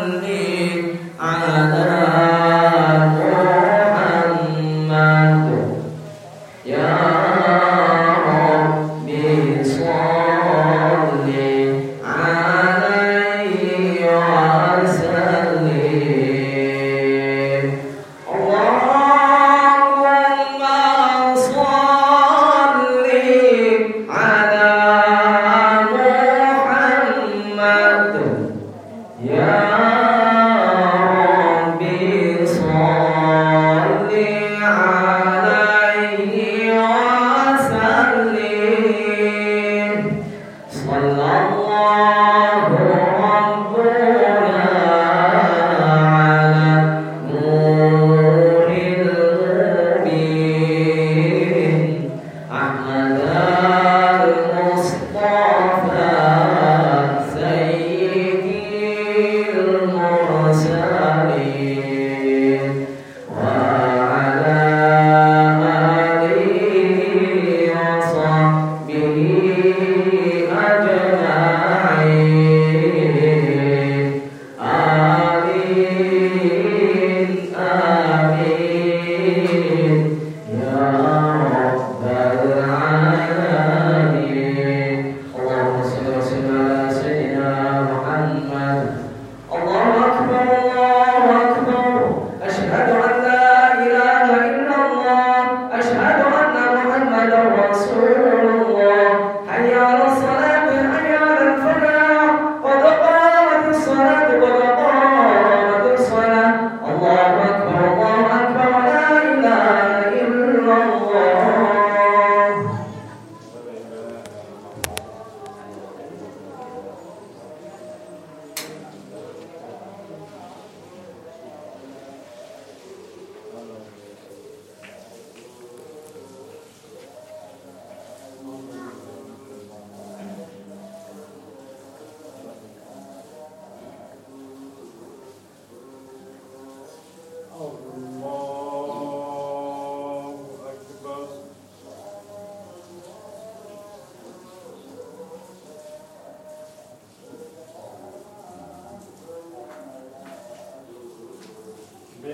Amen.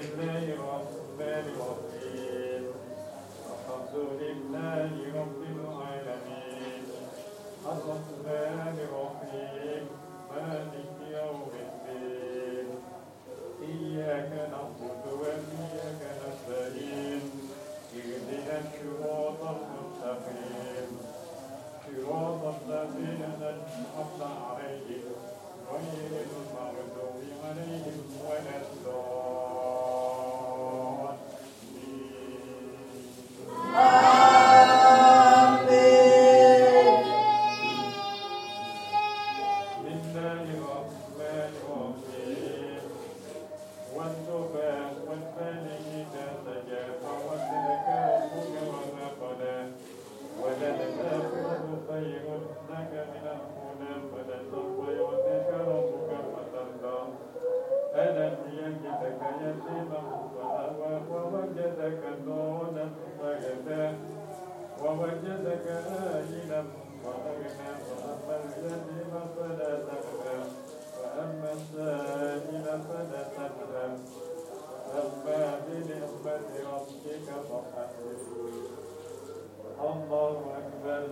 Amen. ووجدك آجلا فأغنى وأما اليتيم فلا تقهر وأما السائل فلا تنهر وأما بنعمة ربك فحدث. الله أكبر.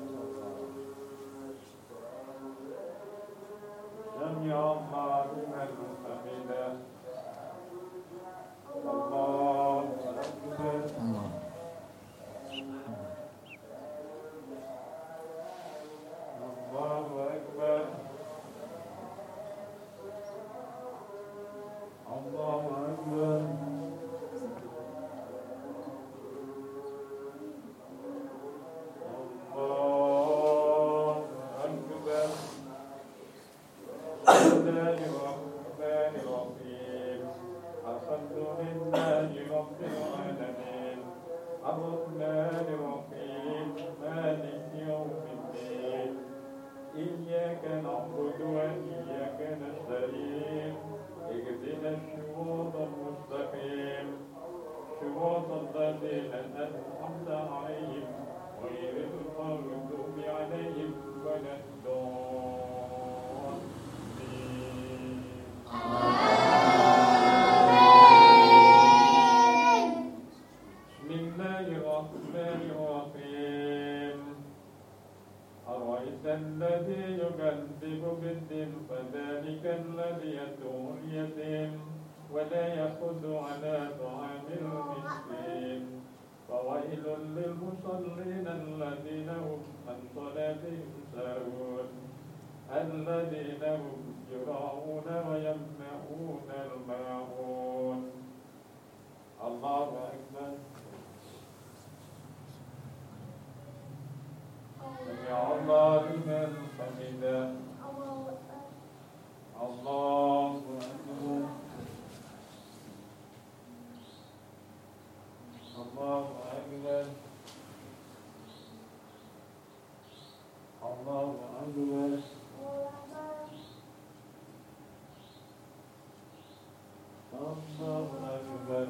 Amen. أرأيت الذي يكذب بالدين فذلك الذي يدعو اليتيم ولا يحض على طعام المسكين. فويل للمصلين الذين هم عن صلاتهم ساهون. الذين هم يراعون ويمنعون الماعون. الله أكبر. سمع الله لمن حمده الله أكبر الله أكبر الله أكبر الله أكبر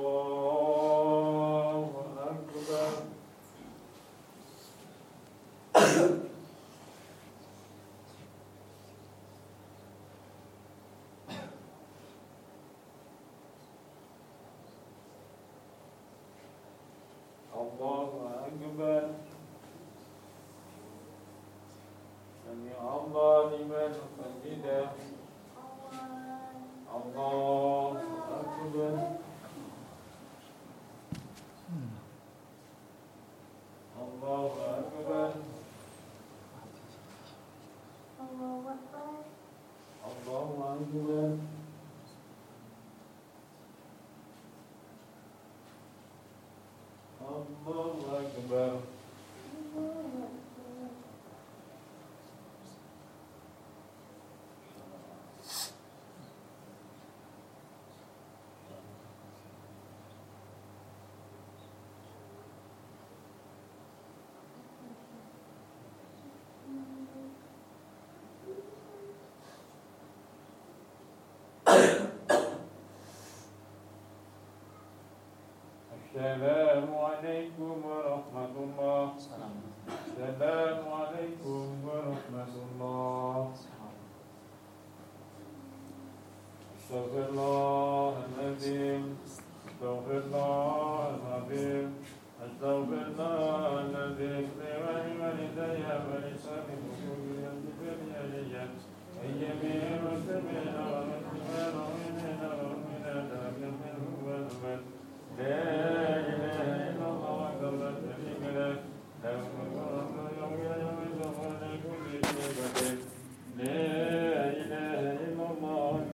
الله أكبر الله أكبر سمع الله لمن حمده الله أكبر الله أكبر الله أكبر الله السلام عليكم ورحمة الله. السلام عليكم ورحمة الله. استغفر الله العظيم. استغفر الله العظيم. استغفر الله العظيم. لي ولوالدي ولسائر المسلمين بجميع أن جميع المسلمين والمسلمين